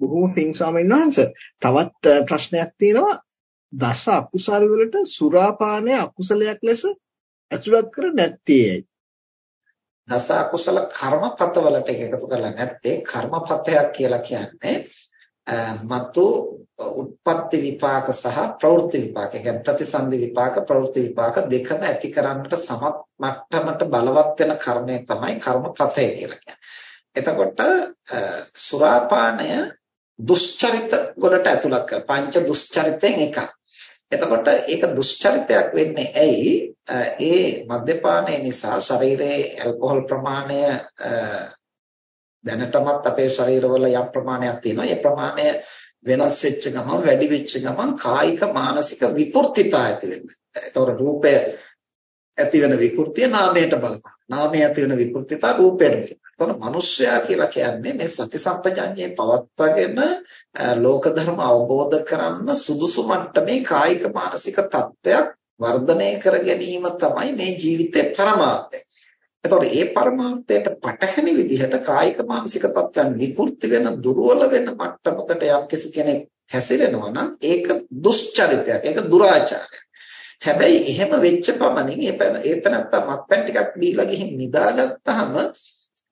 බොහොම පිං ස්වාමීන් වහන්සේ තවත් ප්‍රශ්නයක් තියෙනවා දස අකුසල් වලට සුරාපානය අකුසලයක් ලෙස ඇතුළත් කර නැත්තේ ඇයි? දස අකුසල කර්මපත වලට එකතු කරලා නැත්තේ කර්මපතයක් කියලා කියන්නේ මතු උත්පත්ති විපාක සහ ප්‍රවෘත්ති විපාක. ඒ කියන්නේ ප්‍රතිසන්දි විපාක ප්‍රවෘත්ති විපාක දෙකම ඇති කරන්නට සමත් මට්ටමට බලවත් වෙන කර්මය තමයි කර්මපතය කියලා කියන්නේ. එතකොට සුරාපානය දුෂ්චරිත වලට ඇතුළත් කර පංච දුෂ්චරිතෙන් එකක්. එතකොට ඒක දුෂ්චරිතයක් වෙන්නේ ඇයි? ඒ මද්යපානය නිසා ශරීරයේ ඇල්කොහොල් ප්‍රමාණය දැනටමත් අපේ ශරීරවල යම් ප්‍රමාණයක් තියෙනවා. ඒ ප්‍රමාණය වෙනස් වෙච්ච ගමන් වැඩි වෙච්ච ගමන් කායික මානසික විකෘතිතා ඇති වෙනවා. එතකොට රූපය ඇති වෙන විකෘතිය නාමයට බලපාන. නාමය ඇති වෙන විකෘතිතා රූපයට බලපාන. එතකොට මිනිස්සයා කියලා කියන්නේ මේ සති සම්පජඤ්ඤේ පවත්වාගෙන ලෝක ධර්ම අවබෝධ කරන්න සුදුසු මට්ටමේ කායික මානසික තත්ත්වයක් වර්ධනය කර ගැනීම තමයි මේ ජීවිතේ පරමාර්ථය. එතකොට මේ පරමාර්ථයට පටහැනි විදිහට කායික මානසික තත්ත්වයන් විකෘති වෙන දුර්වල වෙන මට්ටමකට යම්කිසි කෙනෙක් හැසිරෙනවා නම් ඒක දුෂ්චරිතයක් ඒක දුරාචාරයක් හැබැයි එහෙම වෙච්ච පමණින් ඒ තනත්තා මත්පැන් ටිකක් දීලා ගිහින් නිදාගත්තාම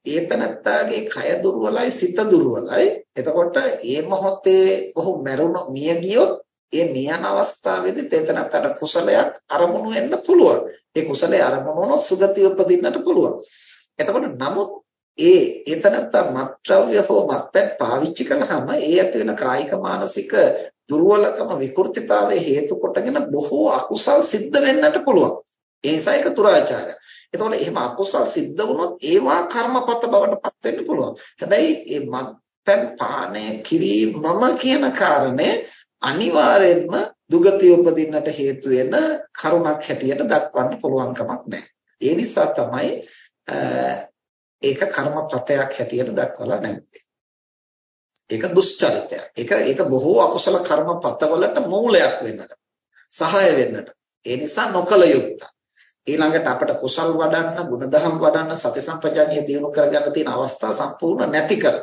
ඒතනත්තාගේ කය දුර්වලයි සිත දුර්වලයි. එතකොට ඒ මොහොතේ ඔහු මැරුණ මිය ගියොත් ඒ මියන අවස්ථාවේදී ඒතනත්තට කුසලයක් අරමුණු වෙන්න පුළුවන්. ඒ කුසලයේ අරමුණු වුණොත් සුගතිය උපදින්නට පුළුවන්. එතකොට නමුත් ඒ ඒතනත්තා මත්ද්‍රව්‍ය හෝ මත්පැන් පාවිච්චි කළාම ඒ ඇති වෙන කායික මානසික දුර්වලකම විකෘතිතාවයේ හේතු කොටගෙන බොහෝ අකුසල් සිද්ධ වෙන්නට පුළුවන්. ඒ නිසා ඒක දුරාචාරය. එතකොට එහෙම අකුසල් සිද්ධ වුණොත් ඒවා කර්මපත බවට පත් වෙන්න පුළුවන්. හැබැයි මේ මත්පැන් පානය කිරීමම කියන කාරණය අනිවාර්යෙන්ම දුගතිය උපදින්නට හේතු වෙන කරුණක් හැටියට දක්වන්න පුළුවන් කමක් නැහැ. ඒ නිසා තමයි ඒක කර්මපතයක් හැටියට දක්වලා නැත්තේ. ඒක දුෂ්චරිතයක්. ඒක ඒක බොහෝ අකුසල කර්මපතවලට මූලයක් වෙන්නට සහාය වෙන්නට. ඒ නිසා නොකල යුක්තයි. ඊළඟට අපට කුසල් වඩන්න, ගුණධම් වඩන්න, සති සම්පජාඤ්ඤය දියුණු කරගන්න තියෙන අවස්ථා සම්පූර්ණ නැති කර.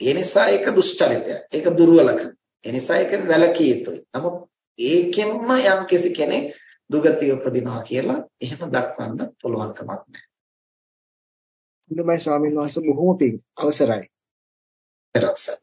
ඒ නිසා ඒක දුෂ්චරිතයක්. ඒක දුර්වලකම. ඒ නිසා ඒක වැළකී යුතුයි. නමුත් ඒකෙන්ම යම් කෙනෙක් දුගතිය උපදිනවා කියලා එහෙම දක්වන්න පුළුවන් කමක් නැහැ. හොඳයි ස්වාමීන් වහන්සේ බොහොම පිං අවසරයි. එරක්සක්.